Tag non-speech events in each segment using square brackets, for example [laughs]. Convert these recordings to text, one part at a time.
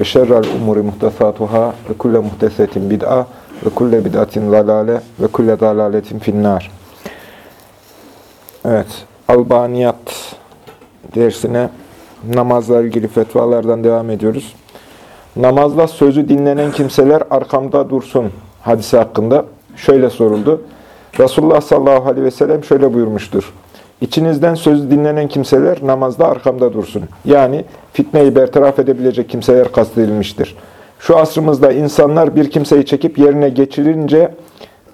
ve şerrel umuri muhtesatuhâ ve kulle muhtesetin bid'a ve kulle bid'atin zalâle ve kulle zalâletin finnâr. Evet, Albaniyat dersine namazla ilgili fetvalardan devam ediyoruz. Namazda sözü dinlenen kimseler arkamda dursun hadisi hakkında şöyle soruldu. Resulullah sallallahu aleyhi ve sellem şöyle buyurmuştur. İçinizden sözü dinlenen kimseler namazda arkamda dursun. Yani fitneyi bertaraf edebilecek kimseler kastedilmiştir. Şu asrımızda insanlar bir kimseyi çekip yerine geçirince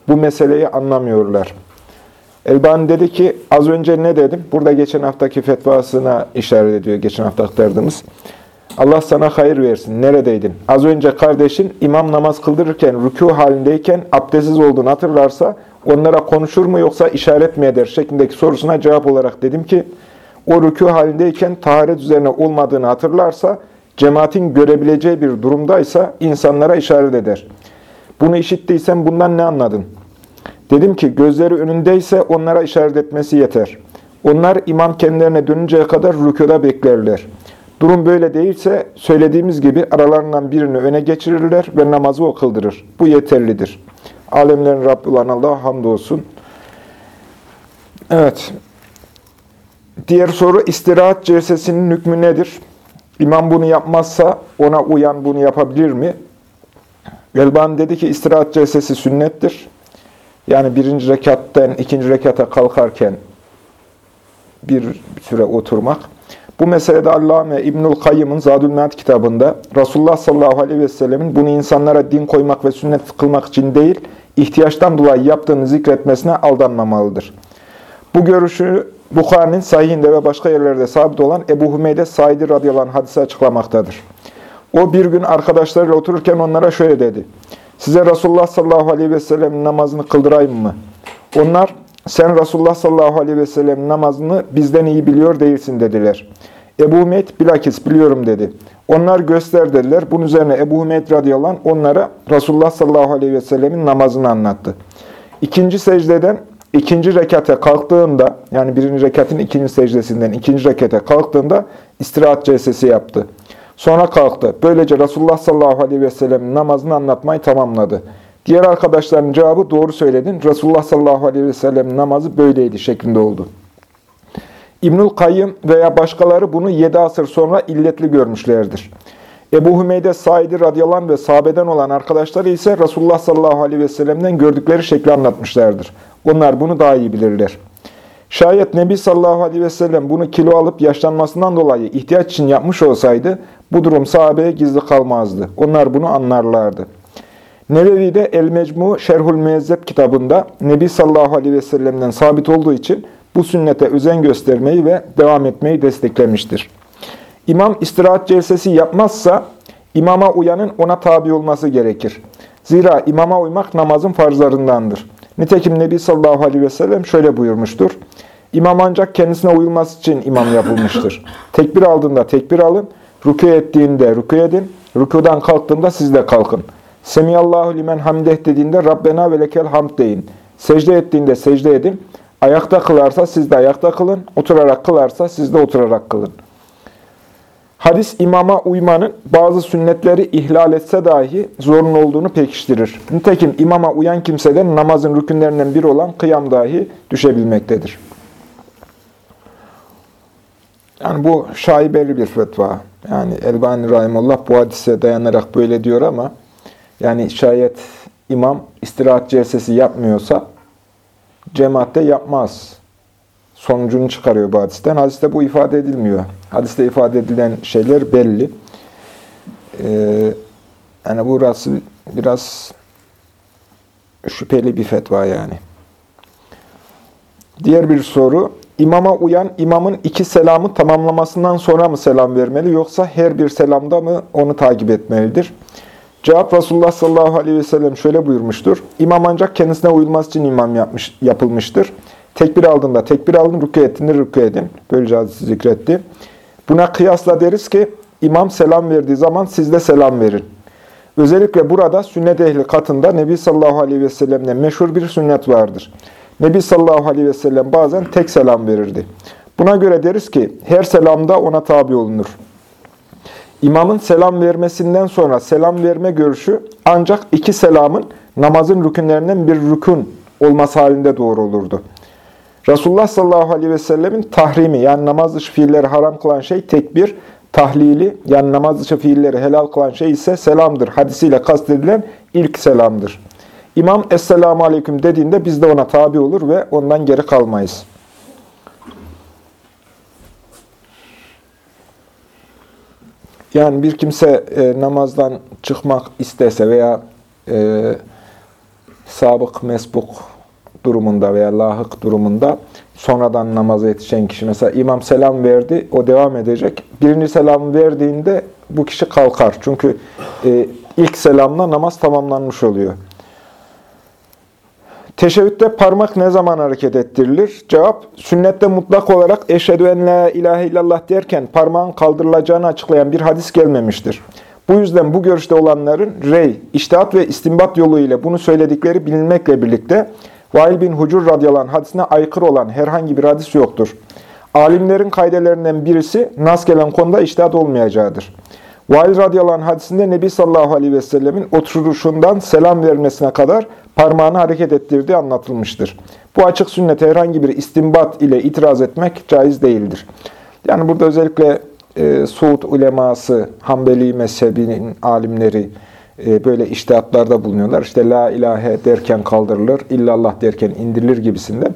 bu meseleyi anlamıyorlar. Elbani dedi ki az önce ne dedim? Burada geçen haftaki fetvasına işaret ediyor geçen hafta aktardığımız. Allah sana hayır versin. Neredeydin? Az önce kardeşin imam namaz kıldırırken, rükû halindeyken abdestsiz olduğunu hatırlarsa onlara konuşur mu yoksa işaret mi eder şeklindeki sorusuna cevap olarak dedim ki o rükû halindeyken taharet üzerine olmadığını hatırlarsa cemaatin görebileceği bir durumdaysa insanlara işaret eder. Bunu işittiysen bundan ne anladın? Dedim ki gözleri önündeyse onlara işaret etmesi yeter. Onlar imam kendilerine dönünceye kadar rükuda beklerler. Durum böyle değilse söylediğimiz gibi aralarından birini öne geçirirler ve namazı o kıldırır. Bu yeterlidir. Alemlerin Rabbi olan Allah'a hamdolsun. Evet. Diğer soru istirahat celsesinin hükmü nedir? İmam bunu yapmazsa ona uyan bunu yapabilir mi? Elban dedi ki istirahat celsesi sünnettir. Yani birinci rekatten ikinci rekata kalkarken bir süre oturmak. Bu meselede Allame İbnül Kayyım'ın Zadül Mead kitabında Resulullah sallallahu aleyhi ve sellemin bunu insanlara din koymak ve sünnet kılmak için değil, ihtiyaçtan dolayı yaptığını zikretmesine aldanmamalıdır. Bu görüşü Bukhari'nin sahihinde ve başka yerlerde sabit olan Ebu Hümeyde Said'i radıyallahu anh hadise açıklamaktadır. O bir gün arkadaşlarıyla otururken onlara şöyle dedi. Size Resulullah sallallahu aleyhi ve sellem'in namazını kıldırayım mı? Onlar, sen Resulullah sallallahu aleyhi ve sellem'in namazını bizden iyi biliyor değilsin dediler. Ebu Hümeyd bilakis biliyorum dedi. Onlar göster dediler. Bunun üzerine Ebu Hümeyd radıyallahu anh onlara Resulullah sallallahu aleyhi ve sellemin namazını anlattı. İkinci secdeden ikinci rekate kalktığında, yani birinci rekatın ikinci secdesinden ikinci rekate kalktığında istirahat celsesi yaptı. Sonra kalktı. Böylece Resulullah sallallahu aleyhi ve sellem'in namazını anlatmayı tamamladı. Diğer arkadaşların cevabı doğru söyledin. Resulullah sallallahu aleyhi ve sellem'in namazı böyleydi şeklinde oldu. İbnül Kayyım veya başkaları bunu 7 asır sonra illetli görmüşlerdir. Ebu Hümeyde Said'i radıyallahu ve sahabeden olan arkadaşları ise Resulullah sallallahu aleyhi ve sellem'den gördükleri şekli anlatmışlardır. Onlar bunu daha iyi bilirler. Şayet Nebi sallallahu aleyhi ve sellem bunu kilo alıp yaşlanmasından dolayı ihtiyaç için yapmış olsaydı, bu durum sahabeye gizli kalmazdı. Onlar bunu anlarlardı. Nevevi'de El-Mecmu Şerhul Müezzeb kitabında Nebi sallallahu aleyhi ve sellem'den sabit olduğu için bu sünnete özen göstermeyi ve devam etmeyi desteklemiştir. İmam istirahat celsesi yapmazsa imama uyanın ona tabi olması gerekir. Zira imama uymak namazın farzlarındandır. Nitekim Nebi sallallahu aleyhi ve sellem şöyle buyurmuştur. İmam ancak kendisine uyulması için imam yapılmıştır. [laughs] Tekbir aldığında tekbir alın, rükû ettiğinde rükû edin, rükûdan kalktığında siz de kalkın. Semiyallahu limen hamdeh dediğinde Rabbena ve lekel hamd deyin. Secde ettiğinde secde edin. Ayakta kılarsa siz de ayakta kılın. Oturarak kılarsa siz de oturarak kılın. Hadis imama uymanın bazı sünnetleri ihlal etse dahi zorunlu olduğunu pekiştirir. Nitekim imama uyan kimseden namazın rükünlerinden biri olan kıyam dahi düşebilmektedir. Yani bu şaibeli bir fetva. Yani Elbani Rahimullah bu hadise dayanarak böyle diyor ama yani şayet imam istirahat celsesi yapmıyorsa cemaatte yapmaz. Sonucunu çıkarıyor bu hadisten. Hadiste bu ifade edilmiyor. Hadiste ifade edilen şeyler belli. Ee, yani burası biraz şüpheli bir fetva yani. Diğer bir soru, İmama uyan imamın iki selamı tamamlamasından sonra mı selam vermeli yoksa her bir selamda mı onu takip etmelidir? Cevap Resulullah sallallahu aleyhi ve sellem şöyle buyurmuştur. İmam ancak kendisine uyulması için imam yapmış, yapılmıştır. Tekbir aldığında tekbir alın, rükû ettiğinde rükû edin. Böylece hadisi zikretti. Buna kıyasla deriz ki imam selam verdiği zaman siz de selam verin. Özellikle burada sünnet ehli katında Nebi sallallahu aleyhi ve sellem'den meşhur bir sünnet vardır. Nebi sallallahu aleyhi ve sellem bazen tek selam verirdi. Buna göre deriz ki her selamda ona tabi olunur. İmamın selam vermesinden sonra selam verme görüşü ancak iki selamın namazın rükünlerinden bir rükün olması halinde doğru olurdu. Resulullah sallallahu aleyhi ve sellemin tahrimi yani namaz dışı fiilleri haram kılan şey tekbir, tahlili yani namaz dışı fiilleri helal kılan şey ise selamdır. Hadisiyle kastedilen ilk selamdır. İmam Esselamu Aleyküm dediğinde biz de ona tabi olur ve ondan geri kalmayız. Yani bir kimse e, namazdan çıkmak istese veya e, sabık, mesbuk durumunda veya lahık durumunda sonradan namaza yetişen kişi mesela imam selam verdi, o devam edecek. Birinci selam verdiğinde bu kişi kalkar. Çünkü e, ilk selamla namaz tamamlanmış oluyor. Teşebbütte parmak ne zaman hareket ettirilir? Cevap, sünnette mutlak olarak eşhedü en la ilahe illallah derken parmağın kaldırılacağını açıklayan bir hadis gelmemiştir. Bu yüzden bu görüşte olanların rey, iştihat ve istimbat yolu ile bunu söyledikleri bilinmekle birlikte Vail bin Hucur radyalan hadisine aykırı olan herhangi bir hadis yoktur. Alimlerin kaydelerinden birisi nas gelen konuda iştihat olmayacağıdır. Vail radıyallahu hadisinde Nebi sallallahu aleyhi ve sellemin oturuşundan selam vermesine kadar parmağını hareket ettirdiği anlatılmıştır. Bu açık sünnete herhangi bir istimbat ile itiraz etmek caiz değildir. Yani burada özellikle e, Suud uleması, Hanbeli mezhebinin alimleri e, böyle iştihatlarda bulunuyorlar. İşte la ilahe derken kaldırılır, illallah derken indirilir gibisinden.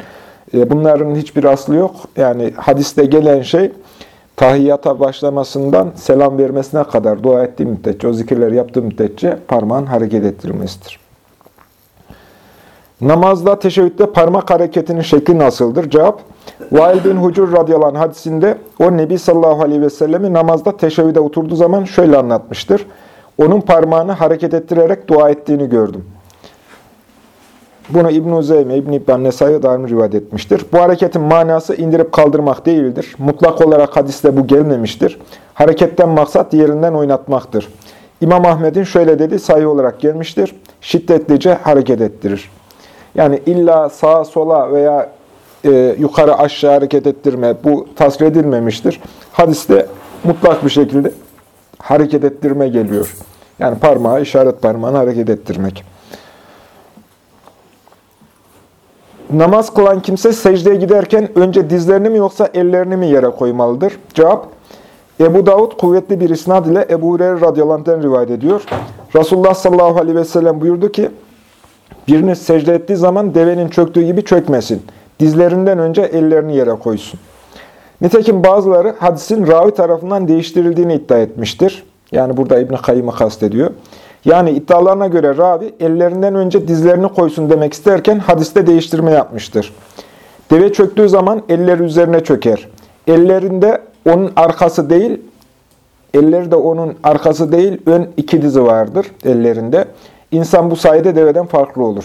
E, bunların hiçbir aslı yok. Yani hadiste gelen şey tahiyyata başlamasından selam vermesine kadar dua ettiği müddetçe, o zikirleri yaptığı müddetçe parmağın hareket ettirilmesidir. Namazda, teşebbütte parmak hareketinin şekli nasıldır? Cevap, Vail bin Hucur radıyallahu hadisinde o Nebi sallallahu aleyhi ve sellemi namazda teşebbüde oturduğu zaman şöyle anlatmıştır. Onun parmağını hareket ettirerek dua ettiğini gördüm. Bunu İbn-i Zeyme, İbn-i İbn Nesai'ye dair rivayet etmiştir. Bu hareketin manası indirip kaldırmak değildir. Mutlak olarak hadiste bu gelmemiştir. Hareketten maksat yerinden oynatmaktır. İmam Ahmet'in şöyle dediği sayı olarak gelmiştir. Şiddetlice hareket ettirir. Yani illa sağa sola veya e, yukarı aşağı hareket ettirme bu tasvir edilmemiştir. Hadiste mutlak bir şekilde hareket ettirme geliyor. Yani parmağı, işaret parmağını hareket ettirmek. Namaz kılan kimse secdeye giderken önce dizlerini mi yoksa ellerini mi yere koymalıdır? Cevap, Ebu Davud kuvvetli bir isnad ile Ebu Hureyre radıyallahu rivayet ediyor. Resulullah sallallahu aleyhi ve sellem buyurdu ki, biriniz secde ettiği zaman devenin çöktüğü gibi çökmesin. Dizlerinden önce ellerini yere koysun. Nitekim bazıları hadisin ravi tarafından değiştirildiğini iddia etmiştir. Yani burada İbn-i Kayyım'ı kastediyor. Yani iddialarına göre ravi ellerinden önce dizlerini koysun demek isterken hadiste değiştirme yapmıştır. Deve çöktüğü zaman elleri üzerine çöker. Ellerinde onun arkası değil, elleri de onun arkası değil, ön iki dizi vardır ellerinde. İnsan bu sayede deveden farklı olur.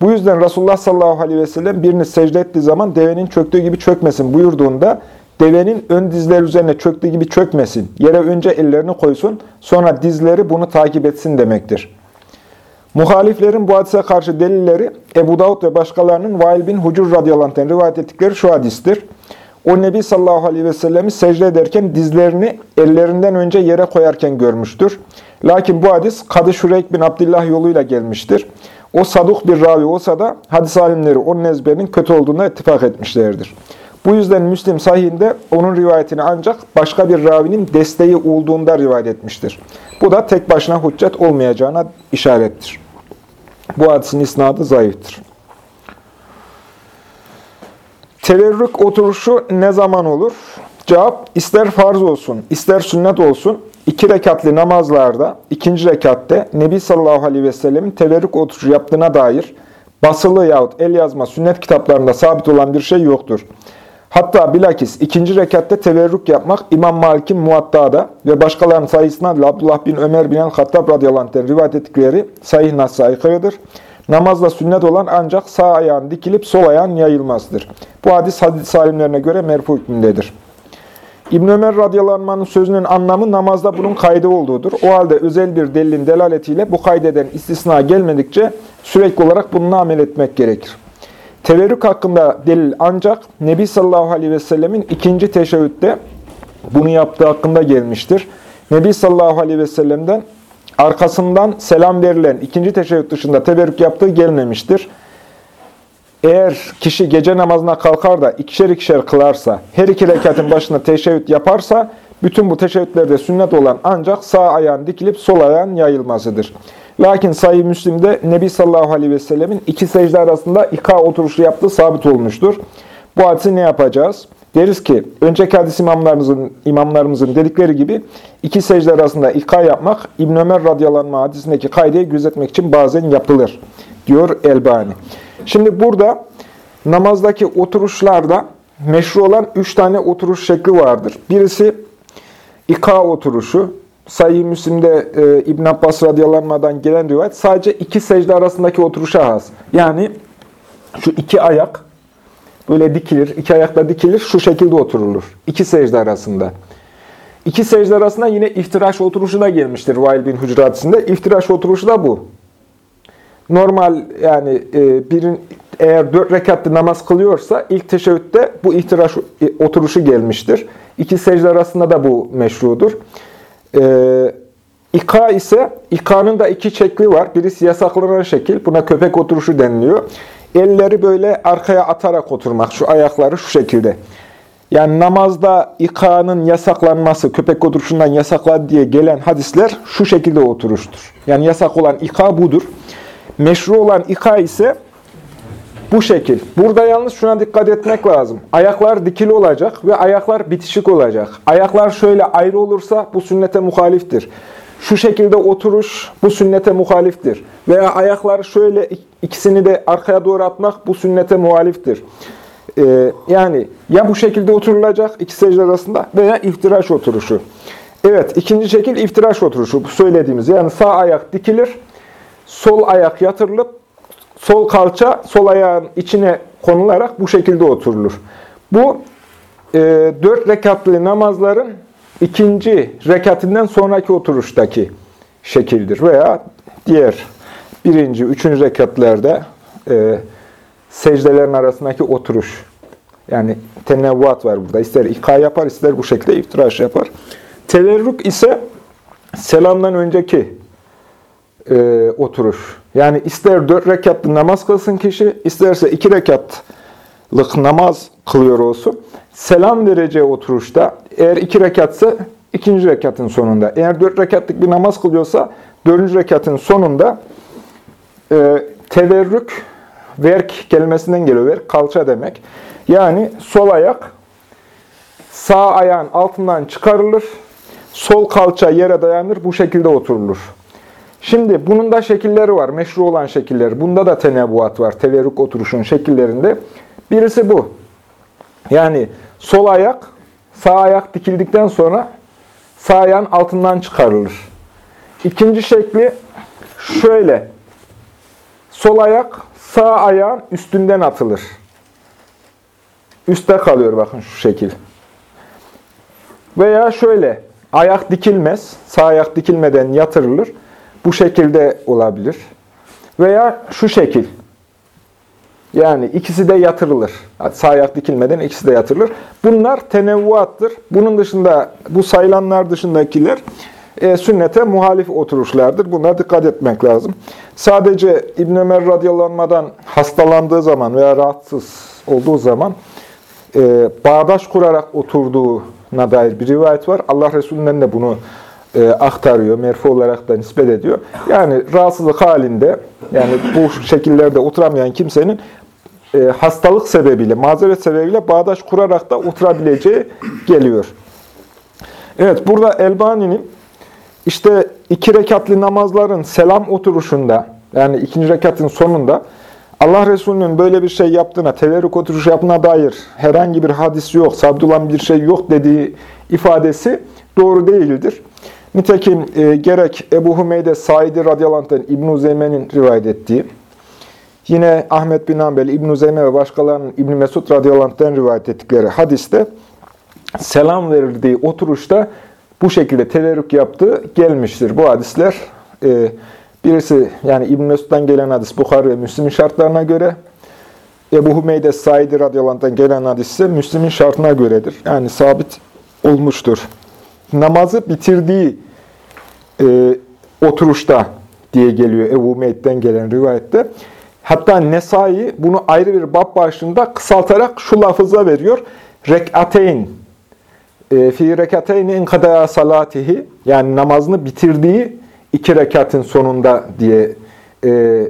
Bu yüzden Resulullah sallallahu aleyhi ve sellem birini secde ettiği zaman devenin çöktüğü gibi çökmesin buyurduğunda devenin ön dizleri üzerine çöktüğü gibi çökmesin. Yere önce ellerini koysun, sonra dizleri bunu takip etsin demektir. Muhaliflerin bu hadise karşı delilleri Ebu Davud ve başkalarının Vail bin Hucur radıyallahu rivayet ettikleri şu hadistir. O Nebi sallallahu aleyhi ve sellemi secde ederken dizlerini ellerinden önce yere koyarken görmüştür. Lakin bu hadis Kadı Şureyk bin Abdullah yoluyla gelmiştir. O saduk bir ravi olsa da hadis alimleri onun ezberinin kötü olduğuna ittifak etmişlerdir. Bu yüzden Müslim sahihinde onun rivayetini ancak başka bir ravinin desteği olduğunda rivayet etmiştir. Bu da tek başına hüccet olmayacağına işarettir. Bu hadisin isnadı zayıftır. Teverrük oturuşu ne zaman olur? Cevap, ister farz olsun, ister sünnet olsun, iki rekatli namazlarda, ikinci rekatte Nebi sallallahu aleyhi ve sellemin teverrük oturuşu yaptığına dair basılı yahut el yazma sünnet kitaplarında sabit olan bir şey yoktur. Hatta bilakis ikinci rekatte teverrük yapmak İmam Malik'in muatta'da ve başkalarının sayısına Abdullah bin Ömer bin el-Hattab radıyallahu rivayet ettikleri sahih nas'a aykırıdır. Namazda sünnet olan ancak sağ ayağın dikilip sol ayağın yayılmazdır. Bu hadis hadis salimlerine göre merfu hükmündedir. İbn Ömer radıyallahu sözünün anlamı namazda bunun kaydı olduğudur. O halde özel bir delilin delaletiyle bu kaydeden istisna gelmedikçe sürekli olarak bununla amel etmek gerekir. Teverrük hakkında delil ancak Nebi sallallahu aleyhi ve sellemin ikinci teşebbütte bunu yaptığı hakkında gelmiştir. Nebi sallallahu aleyhi ve sellem'den arkasından selam verilen ikinci teşebbüt dışında teberrük yaptığı gelmemiştir. Eğer kişi gece namazına kalkar da ikişer ikişer kılarsa, her iki rekatın başında teşebbüt yaparsa, bütün bu teşebbütlerde sünnet olan ancak sağ ayağın dikilip sol ayağın yayılmasıdır. Lakin Sahih Müslim'de Nebi sallallahu aleyhi ve sellemin iki secde arasında ika oturuşu yaptığı sabit olmuştur. Bu hadisi ne yapacağız? Deriz ki, önceki hadis imamlarımızın, imamlarımızın dedikleri gibi iki secde arasında ika yapmak İbn Ömer radıyallahu anh hadisindeki kaydeyi gözetmek için bazen yapılır, diyor Elbani. Şimdi burada namazdaki oturuşlarda meşru olan üç tane oturuş şekli vardır. Birisi ika oturuşu. Sahih Müslim'de e, İbn Abbas radıyallahu anh'dan gelen rivayet sadece iki secde arasındaki oturuşa has. Yani şu iki ayak böyle dikilir, iki ayakla dikilir, şu şekilde oturulur. İki secde arasında. İki secde arasında yine iftiraş oturuşu da gelmiştir Vail bin Hücre hadisinde. İftiraş oturuşu da bu. Normal yani e, birin eğer dört rekatlı namaz kılıyorsa ilk teşebbütte bu ihtiraş e, oturuşu gelmiştir. İki secde arasında da bu meşrudur. E, İka ise, ikanın da iki şekli var. Birisi yasaklanan şekil, buna köpek oturuşu deniliyor. Elleri böyle arkaya atarak oturmak, şu ayakları şu şekilde. Yani namazda ikanın yasaklanması, köpek oturuşundan yasakladı diye gelen hadisler şu şekilde oturuştur. Yani yasak olan ika budur. Meşru olan ika ise bu şekil. Burada yalnız şuna dikkat etmek lazım. Ayaklar dikili olacak ve ayaklar bitişik olacak. Ayaklar şöyle ayrı olursa bu sünnete muhaliftir. Şu şekilde oturuş bu sünnete muhaliftir. Veya ayaklar şöyle ikisini de arkaya doğru atmak bu sünnete muhaliftir. Ee, yani ya bu şekilde oturulacak iki secde arasında veya iftiraş oturuşu. Evet ikinci şekil iftiraş oturuşu. Bu söylediğimiz yani sağ ayak dikilir, sol ayak yatırılıp sol kalça sol ayağın içine konularak bu şekilde oturulur. Bu e, dört rekatlı namazların ikinci rekatinden sonraki oturuştaki şekildir. Veya diğer birinci, üçüncü rekatlarda e, secdelerin arasındaki oturuş. Yani tenevvuat var burada. İster ika yapar, ister bu şekilde iftiraş yapar. Teverrük ise selamdan önceki e, oturuş. Yani ister dört rekatlı namaz kılsın kişi, isterse iki rekatlık namaz kılıyor olsun. Selam vereceği oturuşta, eğer iki rekatsa ikinci rekatın sonunda. Eğer dört rekatlık bir namaz kılıyorsa, dördüncü rekatın sonunda e, teverrük, verk kelimesinden geliyor. Verk, kalça demek. Yani sol ayak sağ ayağın altından çıkarılır, sol kalça yere dayanır, bu şekilde oturulur. Şimdi bunun da şekilleri var, meşru olan şekilleri. Bunda da tenevvuat var, teverrük oturuşun şekillerinde. Birisi bu. Yani sol ayak, sağ ayak dikildikten sonra sağ ayağın altından çıkarılır. İkinci şekli şöyle. Sol ayak sağ ayağın üstünden atılır. Üste kalıyor bakın şu şekil. Veya şöyle. Ayak dikilmez. Sağ ayak dikilmeden yatırılır. Bu şekilde olabilir. Veya şu şekil. Yani ikisi de yatırılır. Sağ ayak dikilmeden ikisi de yatırılır. Bunlar tenevvuattır. Bunun dışında, bu sayılanlar dışındakiler e, sünnete muhalif oturuşlardır. Buna dikkat etmek lazım. Sadece İbn Ömer radıyallahu hastalandığı zaman veya rahatsız olduğu zaman e, bağdaş kurarak oturduğuna dair bir rivayet var. Allah Resulü'nden de bunu e, aktarıyor, merfu olarak da nispet ediyor. Yani rahatsızlık halinde, yani bu şekillerde oturamayan kimsenin e, hastalık sebebiyle, mazeret sebebiyle bağdaş kurarak da oturabileceği geliyor. Evet, burada Elbani'nin işte iki rekatli namazların selam oturuşunda, yani ikinci rekatın sonunda Allah Resulü'nün böyle bir şey yaptığına, teverrük oturuşu yaptığına dair herhangi bir hadis yok, sabit olan bir şey yok dediği ifadesi doğru değildir. Nitekim e, gerek Ebu Hümeyde Said'i radıyallahu İbn-i Zeymen'in rivayet ettiği, yine Ahmet bin Hanbel, İbn-i Zeyme ve başkalarının İbn-i Mesud radıyallahu rivayet ettikleri hadiste selam verildiği oturuşta bu şekilde teverrük yaptığı gelmiştir. Bu hadisler e, birisi yani İbn Mesud'dan gelen hadis Bukhari ve Müslim'in şartlarına göre Ebu Hümeyde Said radıyallahu gelen hadis ise Müslim'in şartına göredir. Yani sabit olmuştur. Namazı bitirdiği e, oturuşta diye geliyor Ebu Hümeyde'den gelen rivayette. Hatta Nesai bunu ayrı bir bab başlığında kısaltarak şu lafıza veriyor. Rek'ateyn e, fi rekateyni in kadaya salatihi yani namazını bitirdiği iki rekatın sonunda diye e,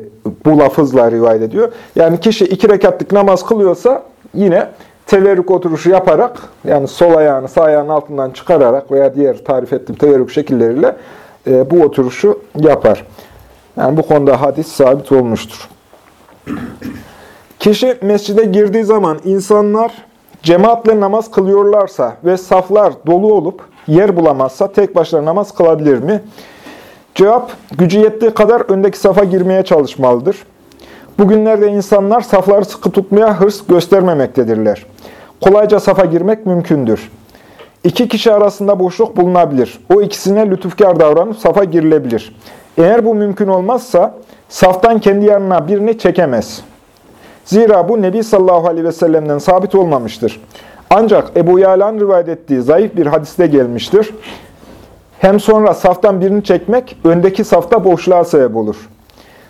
bu lafızla rivayet ediyor. Yani kişi iki rekatlık namaz kılıyorsa yine teverrük oturuşu yaparak yani sol ayağını sağ ayağının altından çıkararak veya diğer tarif ettiğim teverrük şekilleriyle e, bu oturuşu yapar. Yani bu konuda hadis sabit olmuştur. Kişi mescide girdiği zaman insanlar cemaatle namaz kılıyorlarsa ve saflar dolu olup yer bulamazsa tek başına namaz kılabilir mi? Cevap, gücü yettiği kadar öndeki safa girmeye çalışmalıdır. Bugünlerde insanlar safları sıkı tutmaya hırs göstermemektedirler. Kolayca safa girmek mümkündür. İki kişi arasında boşluk bulunabilir. O ikisine lütufkar davranıp safa girilebilir. Eğer bu mümkün olmazsa saftan kendi yanına birini çekemez. Zira bu Nebi sallallahu aleyhi ve sellem'den sabit olmamıştır. Ancak Ebu Yala'nın rivayet ettiği zayıf bir hadiste gelmiştir. Hem sonra saftan birini çekmek öndeki safta boşluğa sebep olur.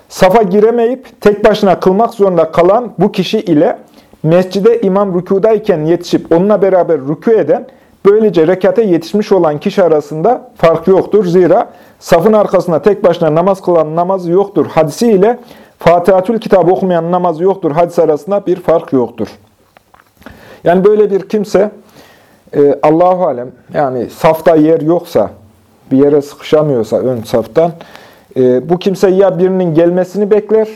Safa giremeyip tek başına kılmak zorunda kalan bu kişi ile mescide imam rükudayken yetişip onunla beraber rükû eden, böylece rekate yetişmiş olan kişi arasında fark yoktur. Zira safın arkasında tek başına namaz kılan namazı yoktur hadisi ile Fatihatül kitabı okumayan namazı yoktur hadis arasında bir fark yoktur. Yani böyle bir kimse e, Allahu alem yani safta yer yoksa bir yere sıkışamıyorsa ön saftan e, bu kimse ya birinin gelmesini bekler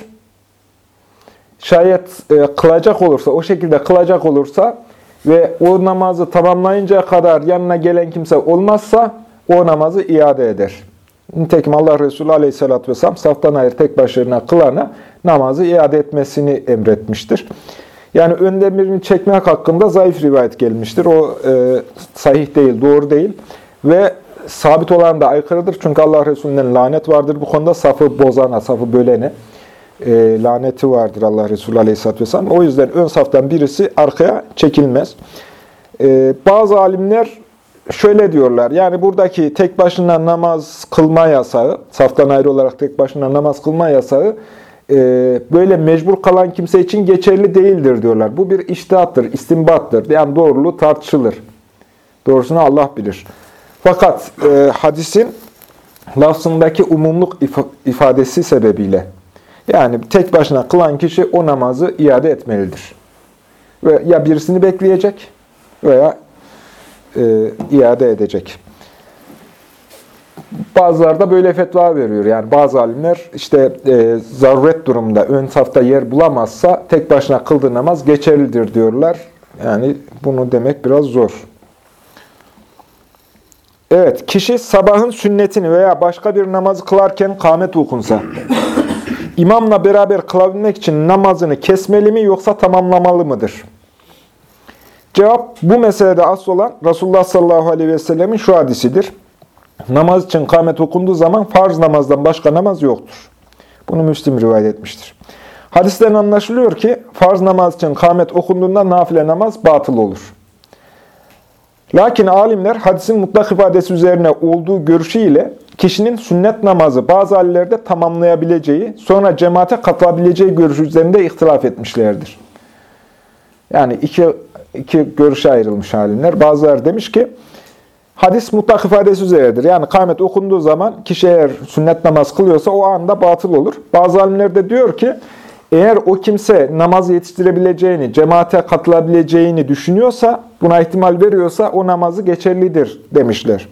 şayet e, kılacak olursa o şekilde kılacak olursa ve o namazı tamamlayıncaya kadar yanına gelen kimse olmazsa o namazı iade eder. Nitekim Allah Resulü Aleyhisselatü Vesselam saftan ayrı tek başına kılana namazı iade etmesini emretmiştir. Yani önde birini çekmek hakkında zayıf rivayet gelmiştir. O e, sahih değil, doğru değil. Ve sabit olan da aykırıdır. Çünkü Allah Resulü'nden lanet vardır bu konuda. Safı bozana, safı bölene e, laneti vardır Allah Resulü Aleyhisselatü Vesselam. O yüzden ön saftan birisi arkaya çekilmez. E, bazı alimler şöyle diyorlar. Yani buradaki tek başına namaz kılma yasağı, saftan ayrı olarak tek başına namaz kılma yasağı e, böyle mecbur kalan kimse için geçerli değildir diyorlar. Bu bir iştihattır, istimbattır. Yani doğruluğu tartışılır. Doğrusunu Allah bilir. Fakat e, hadisin lafzındaki umumluk ifadesi sebebiyle yani tek başına kılan kişi o namazı iade etmelidir. Ve ya birisini bekleyecek veya e, iade edecek. Bazıları da böyle fetva veriyor. Yani bazı alimler işte e, zaruret durumunda ön safta yer bulamazsa tek başına kıldığı namaz geçerlidir diyorlar. Yani bunu demek biraz zor. Evet, kişi sabahın sünnetini veya başka bir namazı kılarken kâmet okunsa, imamla beraber kılabilmek için namazını kesmeli mi yoksa tamamlamalı mıdır? Cevap bu meselede asıl olan Resulullah sallallahu aleyhi ve sellemin şu hadisidir. Namaz için kâmet okunduğu zaman farz namazdan başka namaz yoktur. Bunu Müslim rivayet etmiştir. Hadisten anlaşılıyor ki farz namaz için kâmet okunduğunda nafile namaz batıl olur. Lakin alimler hadisin mutlak ifadesi üzerine olduğu görüşüyle kişinin sünnet namazı bazı hallerde tamamlayabileceği, sonra cemaate katılabileceği görüşü üzerinde ihtilaf etmişlerdir. Yani iki iki görüşe ayrılmış alimler. Bazıları demiş ki, hadis mutlak ifadesi üzeridir. Yani kâmet okunduğu zaman kişi eğer sünnet namaz kılıyorsa o anda batıl olur. Bazı alimler de diyor ki, eğer o kimse namazı yetiştirebileceğini, cemaate katılabileceğini düşünüyorsa, buna ihtimal veriyorsa o namazı geçerlidir demişler.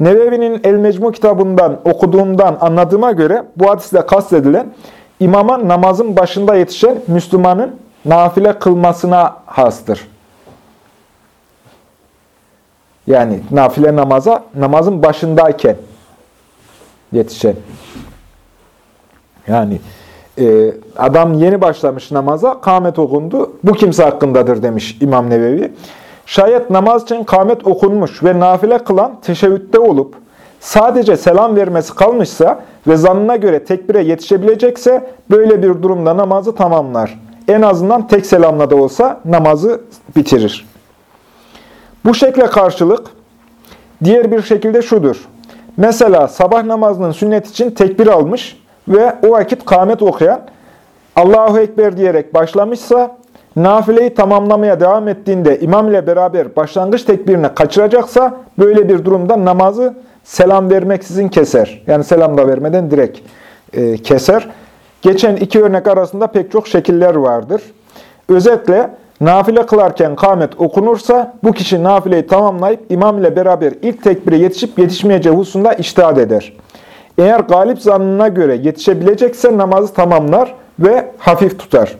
Nevevi'nin El Mecmu kitabından okuduğundan anladığıma göre bu hadiste kastedilen imama namazın başında yetişen Müslümanın nafile kılmasına hastır. Yani nafile namaza namazın başındayken yetişen. Yani e, adam yeni başlamış namaza, kâmet okundu. Bu kimse hakkındadır demiş İmam Nevevi. Şayet namaz için kâmet okunmuş ve nafile kılan teşebbütte olup sadece selam vermesi kalmışsa ve zannına göre tekbire yetişebilecekse böyle bir durumda namazı tamamlar. En azından tek selamla da olsa namazı bitirir. Bu şekle karşılık diğer bir şekilde şudur. Mesela sabah namazının sünnet için tekbir almış ve o vakit kâmet okuyan Allahu Ekber diyerek başlamışsa nafileyi tamamlamaya devam ettiğinde imam ile beraber başlangıç tekbirini kaçıracaksa böyle bir durumda namazı selam vermeksizin keser. Yani selam da vermeden direkt e, keser. Geçen iki örnek arasında pek çok şekiller vardır. Özetle nafile kılarken kâmet okunursa bu kişi nafileyi tamamlayıp imam ile beraber ilk tekbire yetişip yetişmeyeceği hususunda iştihad eder. Eğer galip zannına göre yetişebilecekse namazı tamamlar ve hafif tutar.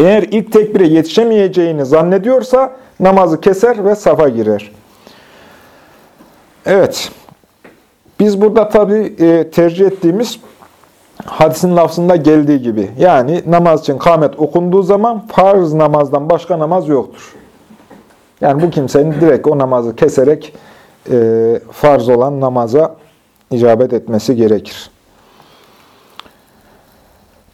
Eğer ilk tekbire yetişemeyeceğini zannediyorsa namazı keser ve safa girer. Evet. Biz burada tabi e, tercih ettiğimiz hadisin lafzında geldiği gibi. Yani namaz için kâmet okunduğu zaman farz namazdan başka namaz yoktur. Yani bu kimsenin direkt o namazı keserek e, farz olan namaza icabet etmesi gerekir.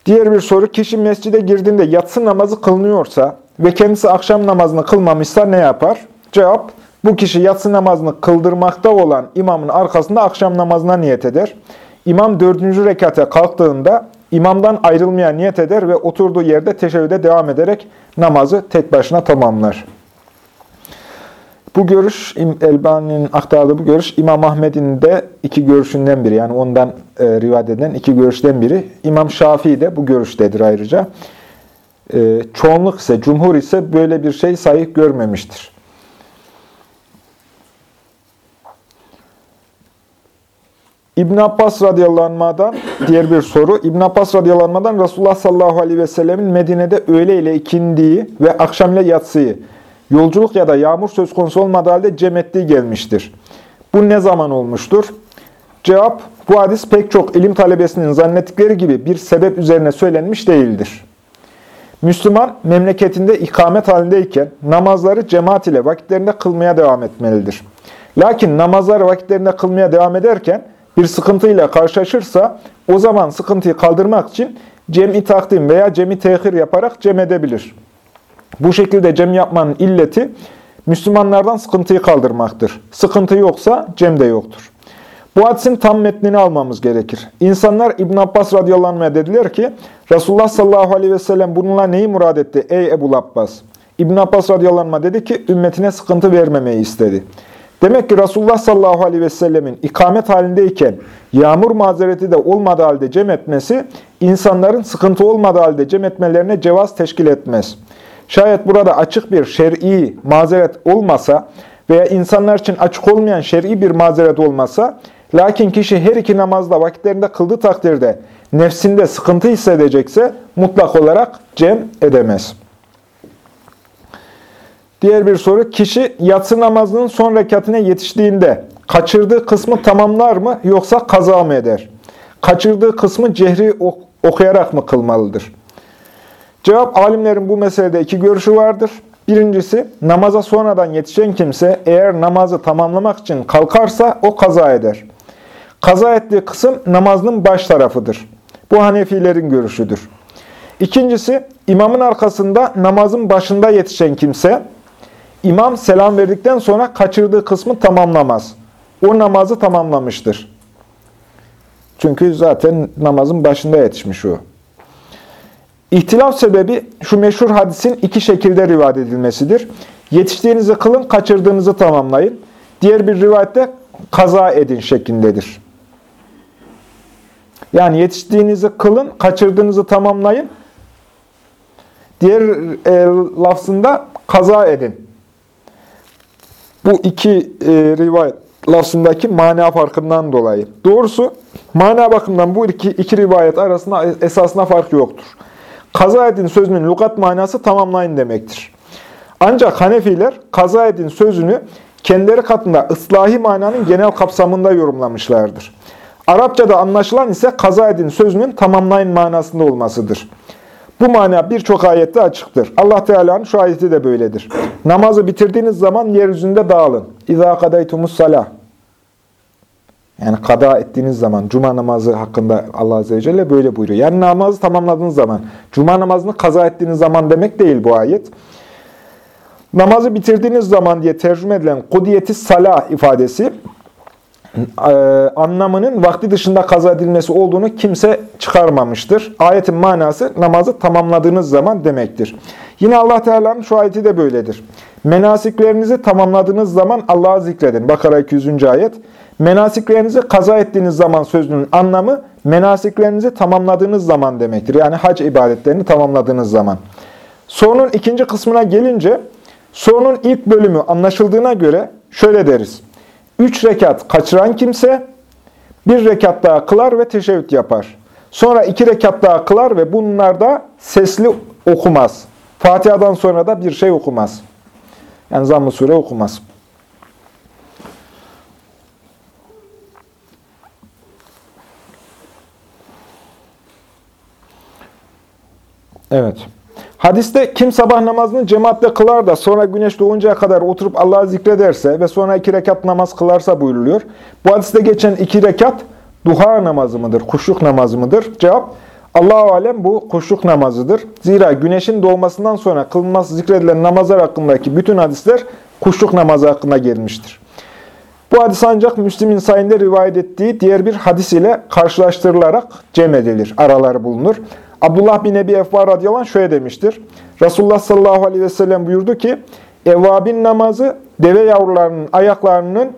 Diğer bir soru, kişi mescide girdiğinde yatsı namazı kılınıyorsa ve kendisi akşam namazını kılmamışsa ne yapar? Cevap, bu kişi yatsı namazını kıldırmakta olan imamın arkasında akşam namazına niyet eder. İmam dördüncü rekate kalktığında imamdan ayrılmaya niyet eder ve oturduğu yerde teşebbüde devam ederek namazı tek başına tamamlar. Bu görüş, Elbani'nin aktardığı bu görüş, İmam Ahmet'in de iki görüşünden biri. Yani ondan e, rivayet edilen iki görüşten biri. İmam Şafii de bu görüştedir ayrıca. E, çoğunluk ise, cumhur ise böyle bir şey sahih görmemiştir. İbn Abbas radıyallahu anh'dan diğer bir soru. İbn Abbas radıyallahu anh'dan Resulullah sallallahu aleyhi ve sellemin Medine'de öğle ile ikindiği ve akşam ile yatsıyı, yolculuk ya da yağmur söz konusu olmadığı halde cem ettiği gelmiştir. Bu ne zaman olmuştur? Cevap, bu hadis pek çok ilim talebesinin zannettikleri gibi bir sebep üzerine söylenmiş değildir. Müslüman, memleketinde ikamet halindeyken namazları cemaat ile vakitlerinde kılmaya devam etmelidir. Lakin namazları vakitlerinde kılmaya devam ederken, bir sıkıntıyla karşılaşırsa o zaman sıkıntıyı kaldırmak için cem'i takdim veya cem'i tehir yaparak cem edebilir. Bu şekilde cem yapmanın illeti Müslümanlardan sıkıntıyı kaldırmaktır. Sıkıntı yoksa cem de yoktur. Bu hadisin tam metnini almamız gerekir. İnsanlar İbn Abbas radıyallahu dediler ki, Resulullah sallallahu aleyhi ve sellem bununla neyi murad etti ey Ebu Abbas? İbn Abbas radıyallahu dedi ki, ümmetine sıkıntı vermemeyi istedi. Demek ki Resulullah sallallahu aleyhi ve sellemin ikamet halindeyken yağmur mazereti de olmadığı halde cem etmesi, insanların sıkıntı olmadığı halde cem etmelerine cevaz teşkil etmez. Şayet burada açık bir şer'i mazeret olmasa veya insanlar için açık olmayan şer'i bir mazeret olmasa, lakin kişi her iki namazda vakitlerinde kıldığı takdirde nefsinde sıkıntı hissedecekse mutlak olarak cem edemez.'' Diğer bir soru, kişi yatsı namazının son rekatine yetiştiğinde kaçırdığı kısmı tamamlar mı yoksa kaza mı eder? Kaçırdığı kısmı cehri okuyarak mı kılmalıdır? Cevap, alimlerin bu meselede iki görüşü vardır. Birincisi, namaza sonradan yetişen kimse eğer namazı tamamlamak için kalkarsa o kaza eder. Kaza ettiği kısım namazının baş tarafıdır. Bu Hanefilerin görüşüdür. İkincisi, imamın arkasında namazın başında yetişen kimse, İmam selam verdikten sonra kaçırdığı kısmı tamamlamaz. O namazı tamamlamıştır. Çünkü zaten namazın başında yetişmiş o. İhtilaf sebebi şu meşhur hadisin iki şekilde rivayet edilmesidir. Yetiştiğinizi kılın, kaçırdığınızı tamamlayın. Diğer bir rivayette kaza edin şeklindedir. Yani yetiştiğinizi kılın, kaçırdığınızı tamamlayın. Diğer e, lafzında kaza edin. Bu iki e, rivayet lafzındaki mana farkından dolayı. Doğrusu mana bakımından bu iki, iki rivayet arasında esasında fark yoktur. Kaza edin sözünün lugat manası tamamlayın demektir. Ancak Hanefiler kaza edin sözünü kendileri katında ıslahi mananın genel kapsamında yorumlamışlardır. Arapçada anlaşılan ise kaza edin sözünün tamamlayın manasında olmasıdır. Bu mana birçok ayette açıktır. Allah Teala'nın şu ayeti de böyledir. Namazı bitirdiğiniz zaman yeryüzünde dağılın. İzâ kadaytumus salah. Yani kada ettiğiniz zaman, cuma namazı hakkında Allah Azze ve Celle böyle buyuruyor. Yani namazı tamamladığınız zaman, cuma namazını kaza ettiğiniz zaman demek değil bu ayet. Namazı bitirdiğiniz zaman diye tercüme edilen kudiyeti salah ifadesi, e, anlamının vakti dışında kaza edilmesi olduğunu kimse çıkarmamıştır. Ayetin manası namazı tamamladığınız zaman demektir. Yine Allah Teala'nın şu ayeti de böyledir. Menasiklerinizi tamamladığınız zaman Allah'ı zikredin. Bakara 200. ayet. Menasiklerinizi kaza ettiğiniz zaman sözünün anlamı menasiklerinizi tamamladığınız zaman demektir. Yani hac ibadetlerini tamamladığınız zaman. Sorunun ikinci kısmına gelince sorunun ilk bölümü anlaşıldığına göre şöyle deriz. Üç rekat kaçıran kimse bir rekat daha kılar ve teşebbüt yapar. Sonra iki rekat daha kılar ve bunlarda sesli okumaz. Fatiha'dan sonra da bir şey okumaz. Yani zamm-ı sure okumaz. Evet. Hadiste kim sabah namazını cemaatle kılar da sonra güneş doğuncaya kadar oturup Allah'ı zikrederse ve sonra iki rekat namaz kılarsa buyuruluyor. Bu hadiste geçen iki rekat duha namazı mıdır, kuşluk namazı mıdır? Cevap, Allah-u Alem bu kuşluk namazıdır. Zira güneşin doğmasından sonra kılınması zikredilen namazlar hakkındaki bütün hadisler kuşluk namazı hakkında gelmiştir. Bu hadis ancak Müslim'in sayında rivayet ettiği diğer bir hadis ile karşılaştırılarak cem edilir, araları bulunur. Abdullah bin Ebi Efvar radıyallahu anh şöyle demiştir. Resulullah sallallahu aleyhi ve sellem buyurdu ki, Evvabin namazı deve yavrularının ayaklarının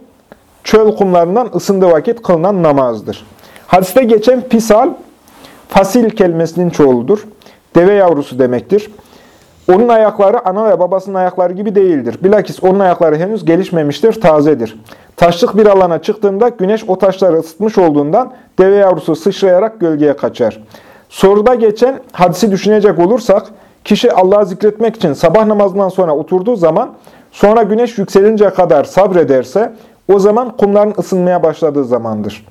çöl kumlarından ısındığı vakit kılınan namazdır. Hadiste geçen pisal, fasil kelimesinin çoğuludur. Deve yavrusu demektir. Onun ayakları ana ve babasının ayakları gibi değildir. Bilakis onun ayakları henüz gelişmemiştir, tazedir. Taşlık bir alana çıktığında güneş o taşları ısıtmış olduğundan deve yavrusu sıçrayarak gölgeye kaçar. Soruda geçen hadisi düşünecek olursak, kişi Allah'ı zikretmek için sabah namazından sonra oturduğu zaman, sonra güneş yükselince kadar sabrederse, o zaman kumların ısınmaya başladığı zamandır.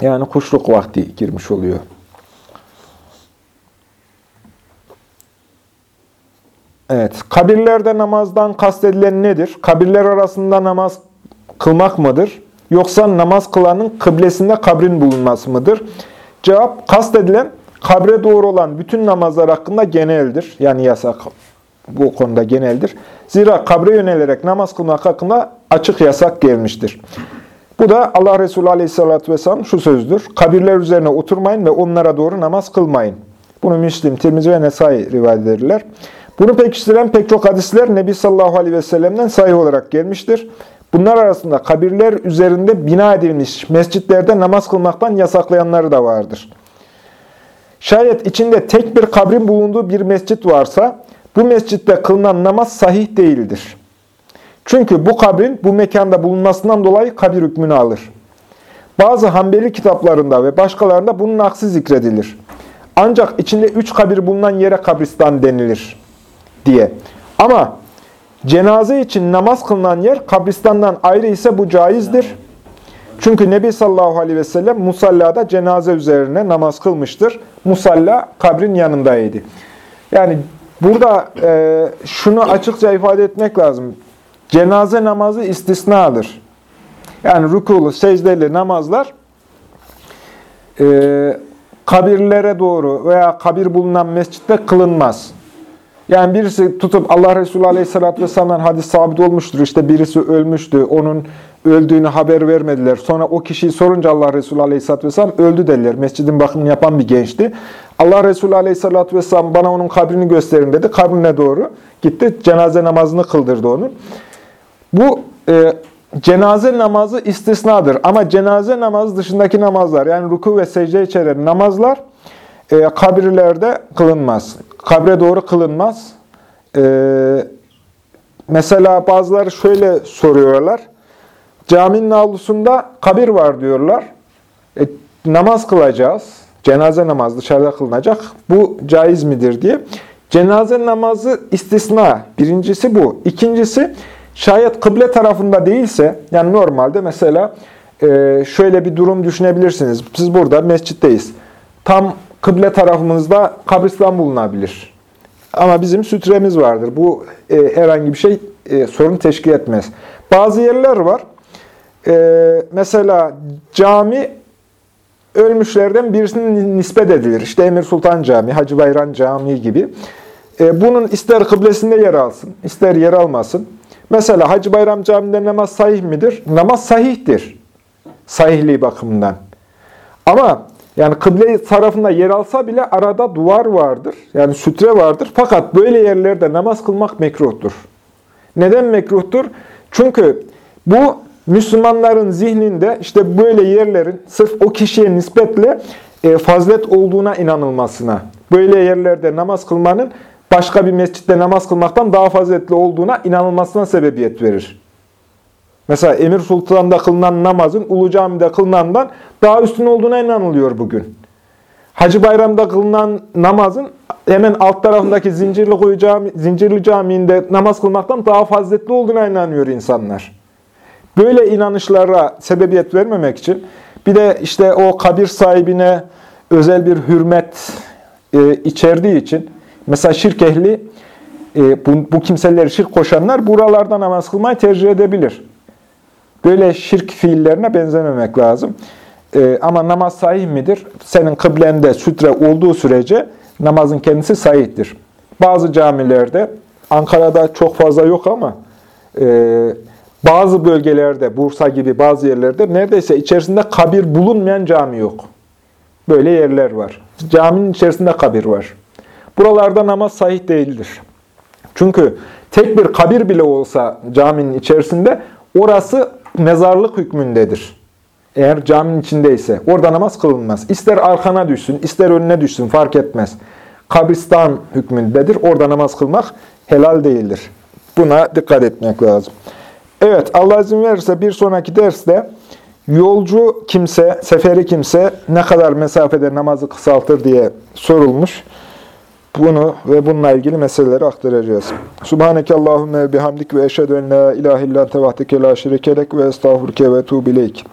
Yani kuşluk vakti girmiş oluyor. Evet, kabirlerde namazdan kastedilen nedir? Kabirler arasında namaz kılmak mıdır? Yoksa namaz kılanın kıblesinde kabrin bulunması mıdır? Cevap, kastedilen kabre doğru olan bütün namazlar hakkında geneldir. Yani yasak bu konuda geneldir. Zira kabre yönelerek namaz kılmak hakkında açık yasak gelmiştir. Bu da Allah Resulü Aleyhisselatü Vesselam şu sözdür. Kabirler üzerine oturmayın ve onlara doğru namaz kılmayın. Bunu Müslim, Tirmizi ve Nesai rivayet ederler. Bunu pekiştiren pek çok hadisler Nebi sallallahu aleyhi ve sellem'den olarak gelmiştir. Bunlar arasında kabirler üzerinde bina edilmiş mescitlerde namaz kılmaktan yasaklayanları da vardır. Şayet içinde tek bir kabrin bulunduğu bir mescit varsa, bu mescitte kılınan namaz sahih değildir. Çünkü bu kabrin bu mekanda bulunmasından dolayı kabir hükmünü alır. Bazı Hanbeli kitaplarında ve başkalarında bunun aksi zikredilir. Ancak içinde üç kabir bulunan yere kabristan denilir diye. Ama Cenaze için namaz kılınan yer kabristandan ayrı ise bu caizdir. Çünkü Nebi sallallahu aleyhi ve sellem musallada cenaze üzerine namaz kılmıştır. Musalla kabrin yanındaydı. Yani burada e, şunu açıkça ifade etmek lazım. Cenaze namazı istisnadır. Yani rükulu, secdeli namazlar e, kabirlere doğru veya kabir bulunan mescitte kılınmaz. Yani birisi tutup Allah Resulü Aleyhisselatü Vesselam'dan hadis sabit olmuştur. İşte birisi ölmüştü, onun öldüğünü haber vermediler. Sonra o kişiyi sorunca Allah Resulü Aleyhisselatü Vesselam öldü dediler. Mescidin bakımını yapan bir gençti. Allah Resulü Aleyhisselatü Vesselam bana onun kabrini gösterin dedi. Kabrine doğru gitti. Cenaze namazını kıldırdı onun. Bu e, cenaze namazı istisnadır. Ama cenaze namazı dışındaki namazlar yani ruku ve secde içeren namazlar e, kabirlerde kılınmaz. Kabre doğru kılınmaz. E, mesela bazıları şöyle soruyorlar. caminin avlusunda kabir var diyorlar. E, namaz kılacağız. Cenaze namazı dışarıda kılınacak. Bu caiz midir diye. Cenaze namazı istisna. Birincisi bu. İkincisi şayet kıble tarafında değilse, yani normalde mesela e, şöyle bir durum düşünebilirsiniz. Siz burada mescitteyiz. Tam kıble tarafımızda kabristan bulunabilir. Ama bizim sütremiz vardır. Bu e, herhangi bir şey e, sorun teşkil etmez. Bazı yerler var. E, mesela cami ölmüşlerden birisinin nispet edilir. İşte Emir Sultan Camii, Hacı Bayram Camii gibi. E, bunun ister kıblesinde yer alsın, ister yer almasın. Mesela Hacı Bayram Camii'nde namaz sahih midir? Namaz sahihtir. Sahihliği bakımından. Ama yani kıble tarafında yer alsa bile arada duvar vardır. Yani sütre vardır. Fakat böyle yerlerde namaz kılmak mekruhtur. Neden mekruhtur? Çünkü bu Müslümanların zihninde işte böyle yerlerin sırf o kişiye nispetle e, fazlet olduğuna inanılmasına, böyle yerlerde namaz kılmanın başka bir mescitte namaz kılmaktan daha faziletli olduğuna inanılmasına sebebiyet verir. Mesela Emir Sultan'da kılınan namazın Ulu Cami'de kılınandan daha üstün olduğuna inanılıyor bugün. Hacı Bayram'da kılınan namazın hemen alt tarafındaki Zincirli, Kuyu Cami, Zincirli Camii'nde namaz kılmaktan daha faziletli olduğuna inanıyor insanlar. Böyle inanışlara sebebiyet vermemek için bir de işte o kabir sahibine özel bir hürmet e, içerdiği için mesela şirk ehli e, bu, bu kimseleri şirk koşanlar buralarda namaz kılmayı tercih edebilir. Böyle şirk fiillerine benzememek lazım. E, ama namaz sahih midir? Senin kıblende sütre olduğu sürece namazın kendisi sahihtir. Bazı camilerde, Ankara'da çok fazla yok ama e, bazı bölgelerde, Bursa gibi bazı yerlerde neredeyse içerisinde kabir bulunmayan cami yok. Böyle yerler var. Caminin içerisinde kabir var. Buralarda namaz sahih değildir. Çünkü tek bir kabir bile olsa caminin içerisinde orası mezarlık hükmündedir. Eğer caminin içindeyse orada namaz kılınmaz. İster arkana düşsün, ister önüne düşsün fark etmez. Kabristan hükmündedir. Orada namaz kılmak helal değildir. Buna dikkat etmek lazım. Evet, Allah izin verirse bir sonraki derste yolcu kimse, seferi kimse ne kadar mesafede namazı kısaltır diye sorulmuş. Bunu ve bununla ilgili meseleleri aktaracağız. Subhaneke Allahümme bihamdik ve eşhedü en la ilahe illa tevahdike la şirikelek ve estağfurke ve tuğbileyk.